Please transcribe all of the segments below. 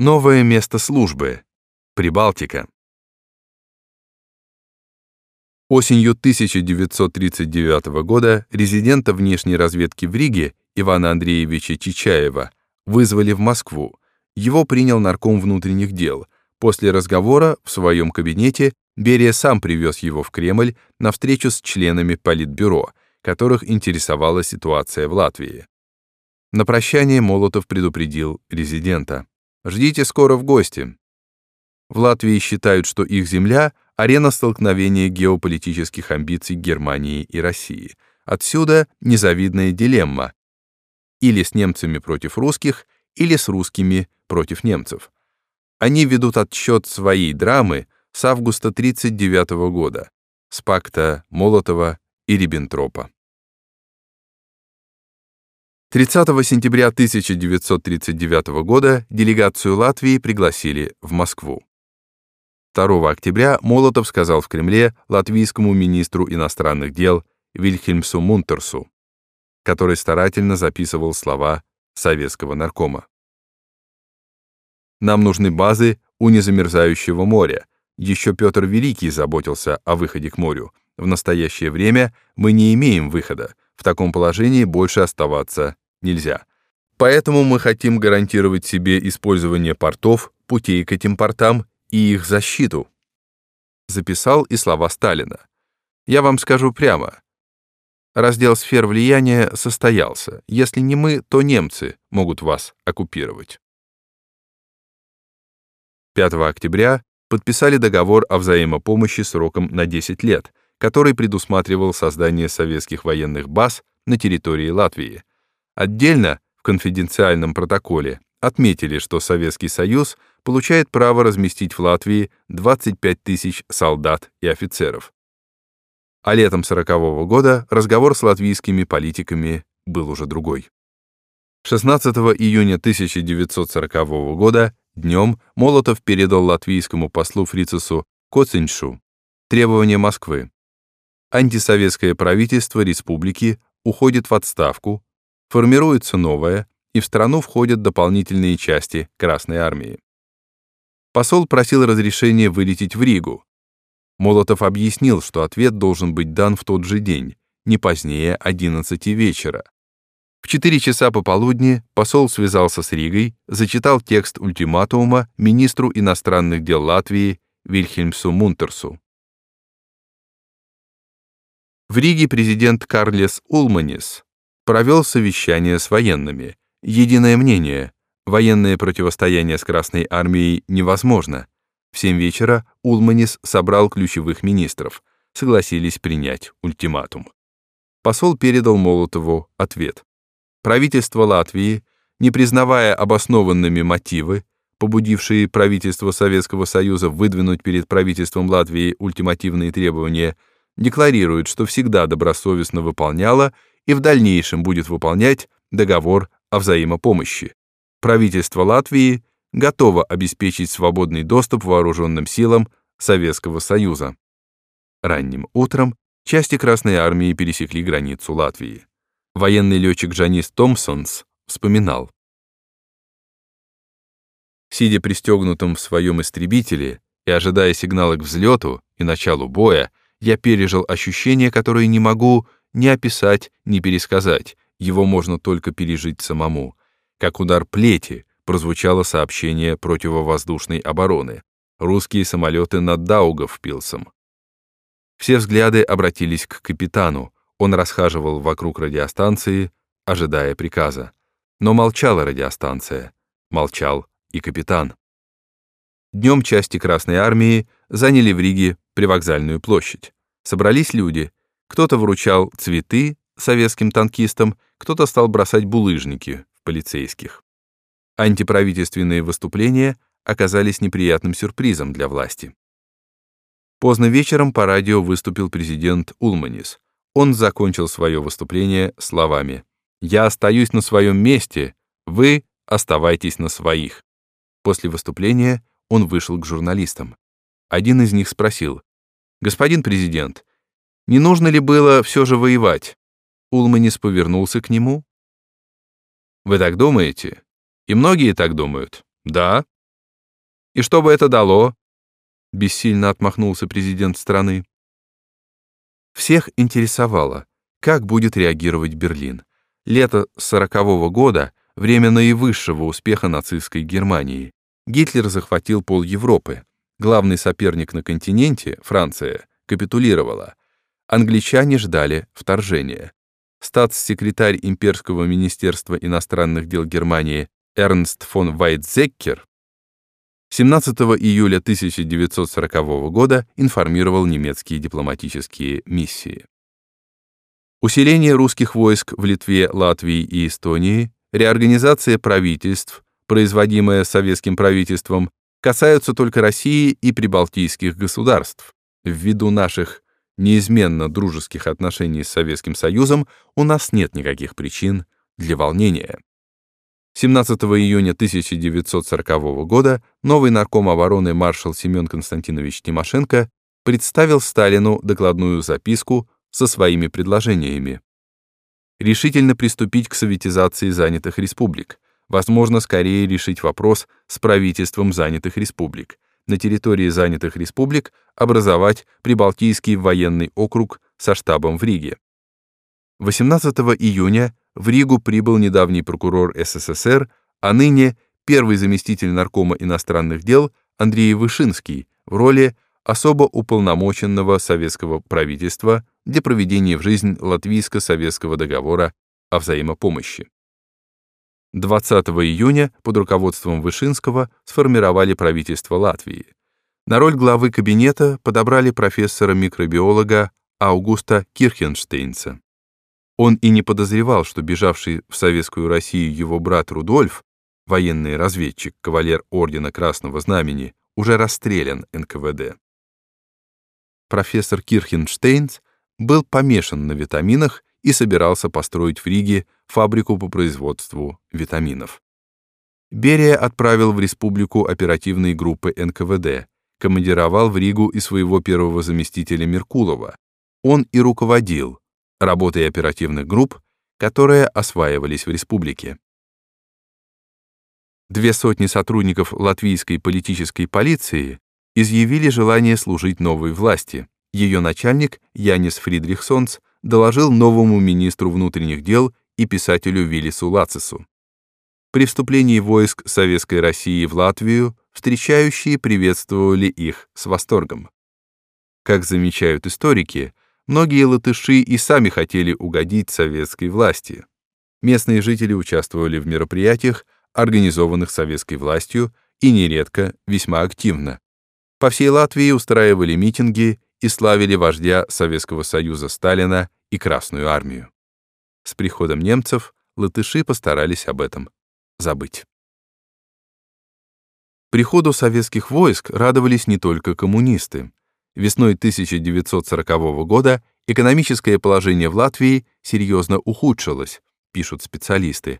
Новое место службы. Прибалтика. Осенью 1939 года резидента внешней разведки в Риге Ивана Андреевича Чичаева вызвали в Москву. Его принял нарком внутренних дел. После разговора в своем кабинете Берия сам привез его в Кремль на встречу с членами Политбюро, которых интересовала ситуация в Латвии. На прощание Молотов предупредил резидента. «Ждите скоро в гости». В Латвии считают, что их земля — арена столкновения геополитических амбиций Германии и России. Отсюда незавидная дилемма. Или с немцами против русских, или с русскими против немцев. Они ведут отсчет своей драмы с августа 1939 года, с пакта Молотова и Риббентропа. 30 сентября 1939 года делегацию Латвии пригласили в Москву. 2 октября Молотов сказал в Кремле латвийскому министру иностранных дел Вильхельмсу Мунтерсу, который старательно записывал слова советского наркома. «Нам нужны базы у незамерзающего моря. Еще Петр Великий заботился о выходе к морю. В настоящее время мы не имеем выхода. В таком положении больше оставаться нельзя. Поэтому мы хотим гарантировать себе использование портов, путей к этим портам и их защиту. Записал и слова Сталина. Я вам скажу прямо. Раздел сфер влияния состоялся. Если не мы, то немцы могут вас оккупировать. 5 октября подписали договор о взаимопомощи сроком на 10 лет, который предусматривал создание советских военных баз на территории Латвии. Отдельно в конфиденциальном протоколе отметили, что Советский Союз получает право разместить в Латвии 25 тысяч солдат и офицеров. А летом 40 -го года разговор с латвийскими политиками был уже другой. 16 июня 1940 года днем Молотов передал латвийскому послу Фрицесу Коциншу требования Москвы. Антисоветское правительство республики уходит в отставку, формируется новое, и в страну входят дополнительные части Красной армии. Посол просил разрешения вылететь в Ригу. Молотов объяснил, что ответ должен быть дан в тот же день, не позднее 11 вечера. В 4 часа пополудни посол связался с Ригой, зачитал текст ультиматума министру иностранных дел Латвии Вильхельмсу Мунтерсу. В Риге президент Карлес Улманис провел совещание с военными. Единое мнение — военное противостояние с Красной армией невозможно. В 7 вечера Улманис собрал ключевых министров, согласились принять ультиматум. Посол передал Молотову ответ. Правительство Латвии, не признавая обоснованными мотивы, побудившие правительство Советского Союза выдвинуть перед правительством Латвии ультимативные требования, декларирует, что всегда добросовестно выполняло и в дальнейшем будет выполнять договор о взаимопомощи. Правительство Латвии готово обеспечить свободный доступ вооруженным силам Советского Союза. Ранним утром части Красной армии пересекли границу Латвии. Военный летчик Джанис Томпсонс вспоминал. Сидя пристегнутым в своем истребителе и ожидая сигнала к взлету и началу боя, я пережил ощущение, которое не могу ни описать, ни пересказать, его можно только пережить самому. Как удар плети прозвучало сообщение противовоздушной обороны. Русские самолеты над Даугавпилсом. Все взгляды обратились к капитану. Он расхаживал вокруг радиостанции, ожидая приказа. Но молчала радиостанция. Молчал и капитан. Днем части Красной Армии заняли в Риге привокзальную площадь. Собрались люди, кто-то вручал цветы советским танкистам, кто-то стал бросать булыжники в полицейских. Антиправительственные выступления оказались неприятным сюрпризом для власти. Поздно вечером по радио выступил президент Улманис. Он закончил свое выступление словами «Я остаюсь на своем месте, вы оставайтесь на своих». После выступления он вышел к журналистам. Один из них спросил, «Господин президент, не нужно ли было все же воевать? Улманис повернулся к нему. Вы так думаете? И многие так думают. Да, И что бы это дало? Бессильно отмахнулся президент страны. Всех интересовало, как будет реагировать Берлин. Лето сорокового года — время наивысшего успеха нацистской Германии. Гитлер захватил пол Европы. Главный соперник на континенте, Франция, капитулировала. Англичане ждали вторжения. Статс-секретарь Имперского министерства иностранных дел Германии Эрнст фон Вайтзеккер 17 июля 1940 года информировал немецкие дипломатические миссии. Усиление русских войск в Литве, Латвии и Эстонии, реорганизация правительств, производимая советским правительством, касаются только России и прибалтийских государств. Ввиду наших неизменно дружеских отношений с Советским Союзом у нас нет никаких причин для волнения. 17 июня 1940 года новый нарком обороны маршал Семен Константинович Тимошенко представил Сталину докладную записку со своими предложениями. Решительно приступить к советизации занятых республик, возможно, скорее решить вопрос с правительством занятых республик, на территории занятых республик образовать Прибалтийский военный округ со штабом в Риге. 18 июня в Ригу прибыл недавний прокурор СССР, а ныне первый заместитель наркома иностранных дел Андрей Вышинский в роли особо уполномоченного советского правительства для проведения в жизнь Латвийско-советского договора о взаимопомощи. 20 июня под руководством Вышинского сформировали правительство Латвии. На роль главы кабинета подобрали профессора-микробиолога Аугуста Кирхенштейнца. Он и не подозревал, что бежавший в советскую Россию его брат Рудольф, военный разведчик, кавалер Ордена Красного Знамени, уже расстрелян НКВД. Профессор Кирхенштейнц был помешан на витаминах и собирался построить в Риге фабрику по производству витаминов. Берия отправил в республику оперативные группы НКВД, командировал в Ригу и своего первого заместителя Меркулова. Он и руководил работой оперативных групп, которые осваивались в республике. Две сотни сотрудников латвийской политической полиции изъявили желание служить новой власти. Ее начальник Янис Фридрихсонс доложил новому министру внутренних дел и писателю Виллису Лацису. При вступлении войск Советской России в Латвию встречающие приветствовали их с восторгом. Как замечают историки, многие латыши и сами хотели угодить советской власти. Местные жители участвовали в мероприятиях, организованных советской властью, и нередко весьма активно. По всей Латвии устраивали митинги и славили вождя Советского Союза Сталина и Красную армию. С приходом немцев латыши постарались об этом забыть. Приходу советских войск радовались не только коммунисты. Весной 1940 года экономическое положение в Латвии серьезно ухудшилось, пишут специалисты.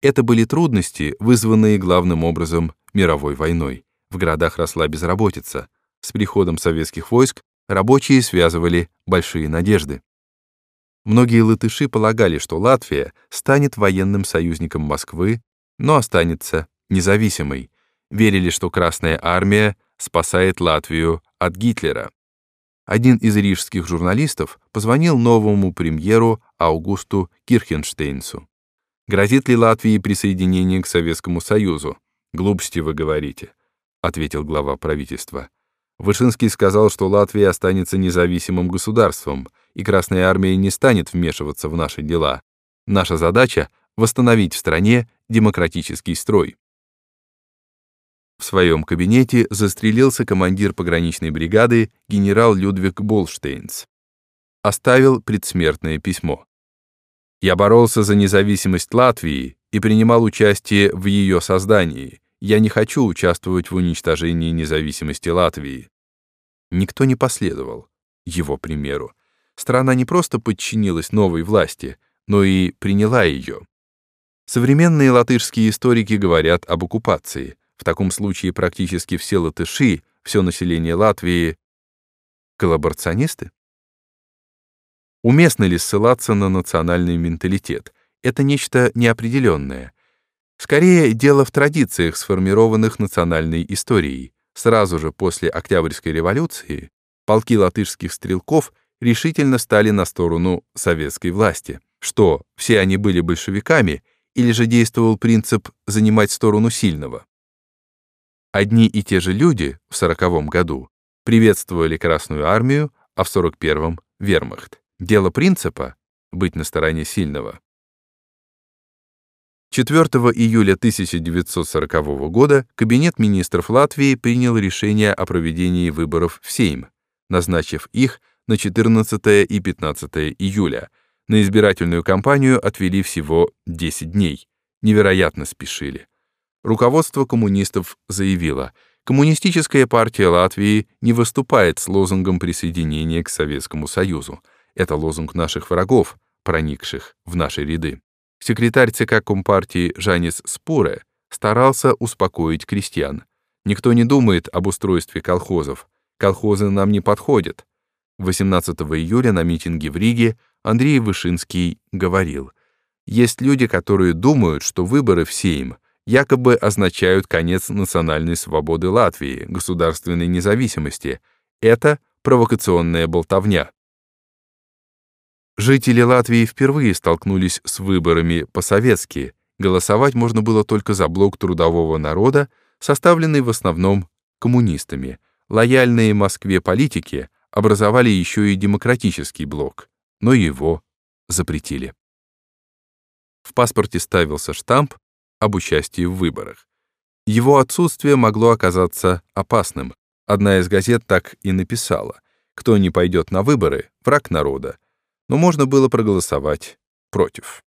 Это были трудности, вызванные главным образом мировой войной. В городах росла безработица. С приходом советских войск рабочие связывали большие надежды. Многие латыши полагали, что Латвия станет военным союзником Москвы, но останется независимой, верили, что Красная армия спасает Латвию от Гитлера. Один из рижских журналистов позвонил новому премьеру Аугусту Кирхенштейнсу. «Грозит ли Латвии присоединение к Советскому Союзу?» «Глупости вы говорите», — ответил глава правительства. Вышинский сказал, что Латвия останется независимым государством, и Красная Армия не станет вмешиваться в наши дела. Наша задача — восстановить в стране демократический строй. В своем кабинете застрелился командир пограничной бригады генерал Людвиг Болштейнс. Оставил предсмертное письмо. «Я боролся за независимость Латвии и принимал участие в ее создании. Я не хочу участвовать в уничтожении независимости Латвии. Никто не последовал его примеру. Страна не просто подчинилась новой власти, но и приняла ее. Современные латышские историки говорят об оккупации. В таком случае практически все латыши, все население Латвии — коллаборационисты? Уместно ли ссылаться на национальный менталитет? Это нечто неопределенное. Скорее, дело в традициях, сформированных национальной историей. сразу же после Октябрьской революции полки латышских стрелков решительно стали на сторону советской власти. Что, все они были большевиками, или же действовал принцип занимать сторону сильного? Одни и те же люди в сороковом году приветствовали Красную армию, а в сорок первом — вермахт. Дело принципа — быть на стороне сильного. 4 июля 1940 года Кабинет министров Латвии принял решение о проведении выборов в Сейм, назначив их на 14 и 15 июля. На избирательную кампанию отвели всего 10 дней. Невероятно спешили. Руководство коммунистов заявило, Коммунистическая партия Латвии не выступает с лозунгом присоединения к Советскому Союзу. Это лозунг наших врагов, проникших в наши ряды. Секретарь ЦК Компартии Жанис Спуре старался успокоить крестьян. Никто не думает об устройстве колхозов. Колхозы нам не подходят. 18 июля на митинге в Риге Андрей Вышинский говорил, «Есть люди, которые думают, что выборы в Сейм якобы означают конец национальной свободы Латвии, государственной независимости. Это провокационная болтовня. Жители Латвии впервые столкнулись с выборами по-советски. Голосовать можно было только за блок трудового народа, составленный в основном коммунистами. Лояльные Москве политики образовали еще и демократический блок, но его запретили. В паспорте ставился штамп об участии в выборах. Его отсутствие могло оказаться опасным. Одна из газет так и написала «Кто не пойдет на выборы — враг народа». Но можно было проголосовать против.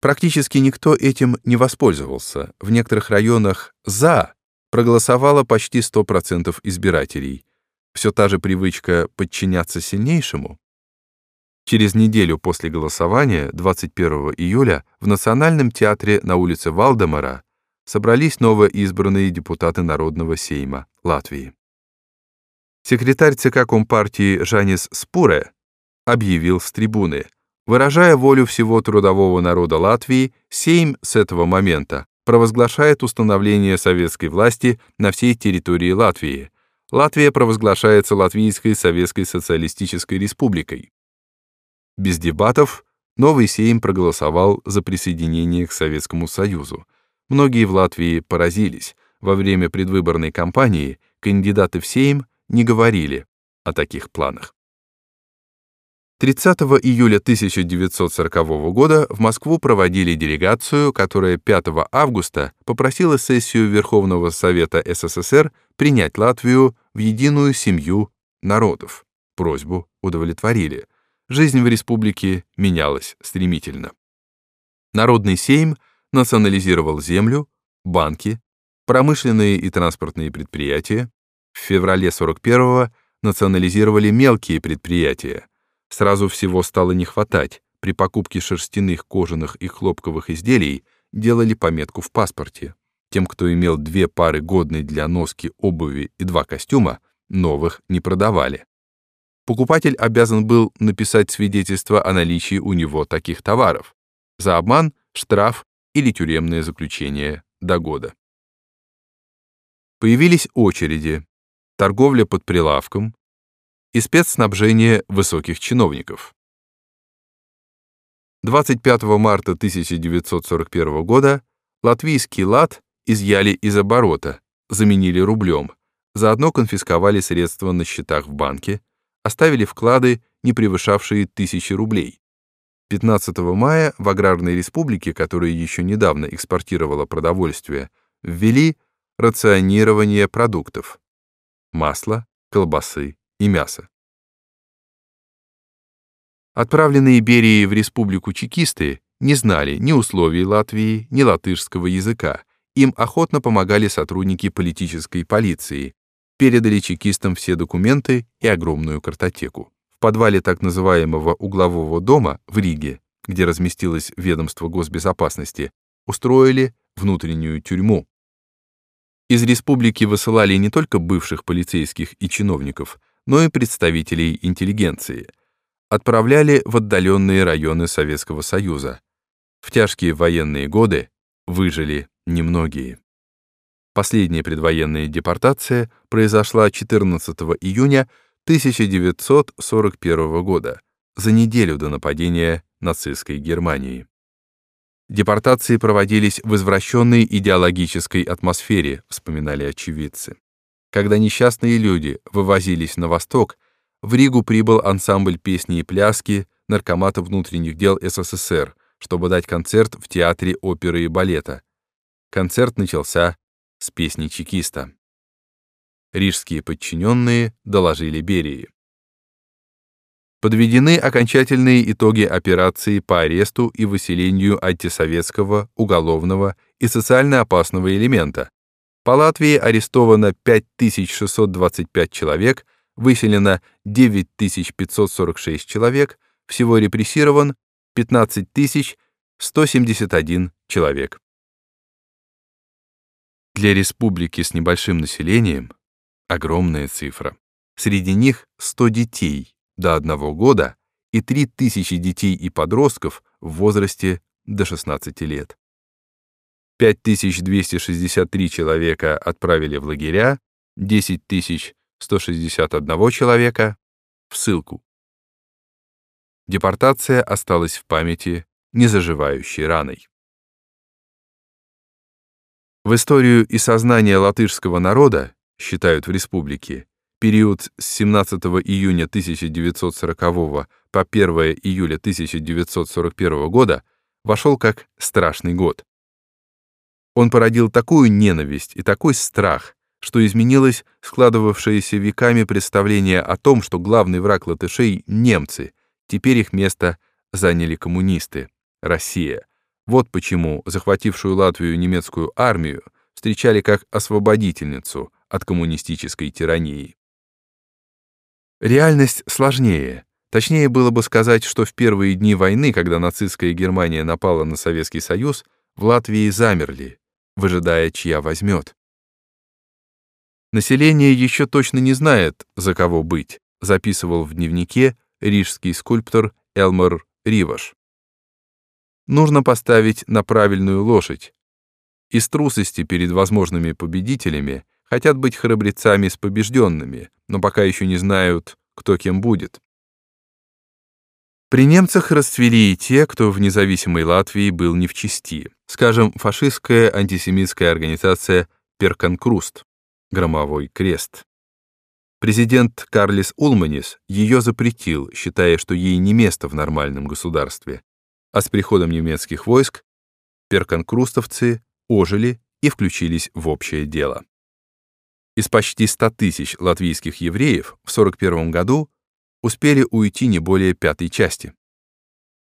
Практически никто этим не воспользовался. В некоторых районах «за» проголосовало почти 100% избирателей. Все та же привычка подчиняться сильнейшему Через неделю после голосования, 21 июля, в Национальном театре на улице Валдемара собрались новоизбранные депутаты Народного сейма Латвии. Секретарь ЦК Компартии Жанис Спуре объявил с трибуны, выражая волю всего трудового народа Латвии, Сейм с этого момента провозглашает установление советской власти на всей территории Латвии. Латвия провозглашается Латвийской Советской Социалистической Республикой. Без дебатов новый Сейм проголосовал за присоединение к Советскому Союзу. Многие в Латвии поразились. Во время предвыборной кампании кандидаты в Сейм не говорили о таких планах. 30 июля 1940 года в Москву проводили делегацию, которая 5 августа попросила сессию Верховного Совета СССР принять Латвию в единую семью народов. Просьбу удовлетворили жизнь в республике менялась стремительно. Народный сейм национализировал землю, банки, промышленные и транспортные предприятия. В феврале 41-го национализировали мелкие предприятия. Сразу всего стало не хватать. При покупке шерстяных, кожаных и хлопковых изделий делали пометку в паспорте. Тем, кто имел две пары годной для носки обуви и два костюма, новых не продавали покупатель обязан был написать свидетельство о наличии у него таких товаров. За обман — штраф или тюремное заключение до года. Появились очереди, торговля под прилавком и спецснабжение высоких чиновников. 25 марта 1941 года латвийский лат изъяли из оборота, заменили рублем, заодно конфисковали средства на счетах в банке, оставили вклады, не превышавшие тысячи рублей. 15 мая в Аграрной республике, которая еще недавно экспортировала продовольствие, ввели рационирование продуктов — масла, колбасы и мяса. Отправленные Берией в республику чекисты не знали ни условий Латвии, ни латышского языка. Им охотно помогали сотрудники политической полиции, передали чекистам все документы и огромную картотеку. В подвале так называемого углового дома в Риге, где разместилось ведомство госбезопасности, устроили внутреннюю тюрьму. Из республики высылали не только бывших полицейских и чиновников, но и представителей интеллигенции. Отправляли в отдаленные районы Советского Союза. В тяжкие военные годы выжили немногие. Последняя предвоенная депортация произошла 14 июня 1941 года, за неделю до нападения нацистской Германии. Депортации проводились в извращенной идеологической атмосфере, вспоминали очевидцы. Когда несчастные люди вывозились на восток, в Ригу прибыл ансамбль песни и пляски Наркомата внутренних дел СССР, чтобы дать концерт в Театре оперы и балета. Концерт начался с песни чекиста. Рижские подчиненные доложили Берии. Подведены окончательные итоги операции по аресту и выселению антисоветского, уголовного и социально опасного элемента. По Латвии арестовано 5625 человек, выселено 9546 человек, всего репрессирован 15171 человек. Для республики с небольшим населением огромная цифра. Среди них 100 детей, до одного года и 3000 детей и подростков в возрасте до 16 лет. 5263 человека отправили в лагеря, 10161 человека в ссылку. Депортация осталась в памяти незаживающей раной. В историю и сознание латышского народа, считают в республике, период с 17 июня 1940 по 1 июля 1941 года вошел как страшный год. Он породил такую ненависть и такой страх, что изменилось складывавшееся веками представление о том, что главный враг латышей — немцы, теперь их место заняли коммунисты, Россия. Вот почему захватившую Латвию немецкую армию встречали как освободительницу от коммунистической тирании. Реальность сложнее. Точнее было бы сказать, что в первые дни войны, когда нацистская Германия напала на Советский Союз, в Латвии замерли, выжидая, чья возьмет. Население еще точно не знает, за кого быть, записывал в дневнике рижский скульптор Элмар Риваш. Нужно поставить на правильную лошадь. Из трусости перед возможными победителями хотят быть храбрецами с побежденными, но пока еще не знают, кто кем будет. При немцах расцвели и те, кто в независимой Латвии был не в чести. Скажем, фашистская антисемитская организация «Перканкруст» — «Громовой крест». Президент Карлис Улманис ее запретил, считая, что ей не место в нормальном государстве. А с приходом немецких войск перканкрустовцы ожили и включились в общее дело. Из почти 100 тысяч латвийских евреев в 1941 году успели уйти не более пятой части.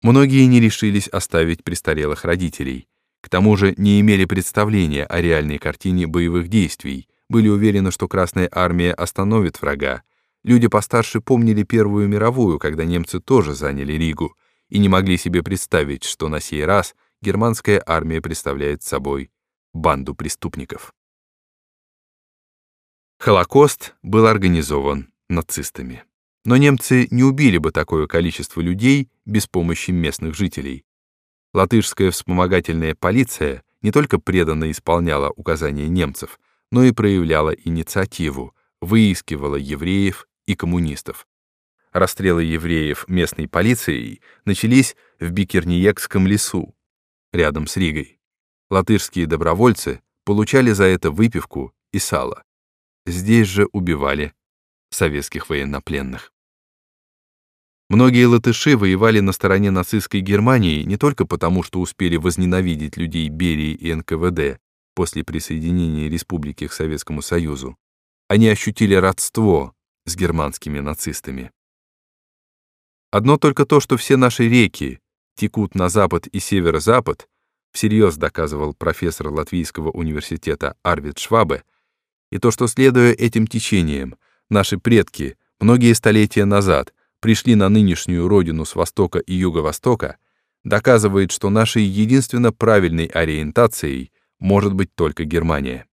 Многие не решились оставить престарелых родителей, к тому же не имели представления о реальной картине боевых действий, были уверены, что Красная Армия остановит врага. Люди постарше помнили Первую мировую, когда немцы тоже заняли Ригу, и не могли себе представить, что на сей раз германская армия представляет собой банду преступников. Холокост был организован нацистами. Но немцы не убили бы такое количество людей без помощи местных жителей. Латышская вспомогательная полиция не только преданно исполняла указания немцев, но и проявляла инициативу, выискивала евреев и коммунистов. Расстрелы евреев местной полицией начались в Бикерниекском лесу, рядом с Ригой. Латышские добровольцы получали за это выпивку и сало. Здесь же убивали советских военнопленных. Многие латыши воевали на стороне нацистской Германии не только потому, что успели возненавидеть людей Берии и НКВД после присоединения республики к Советскому Союзу. Они ощутили родство с германскими нацистами. Одно только то, что все наши реки текут на запад и северо-запад, всерьез доказывал профессор Латвийского университета Арвид Швабе, и то, что, следуя этим течениям, наши предки многие столетия назад пришли на нынешнюю родину с востока и юго-востока, доказывает, что нашей единственно правильной ориентацией может быть только Германия.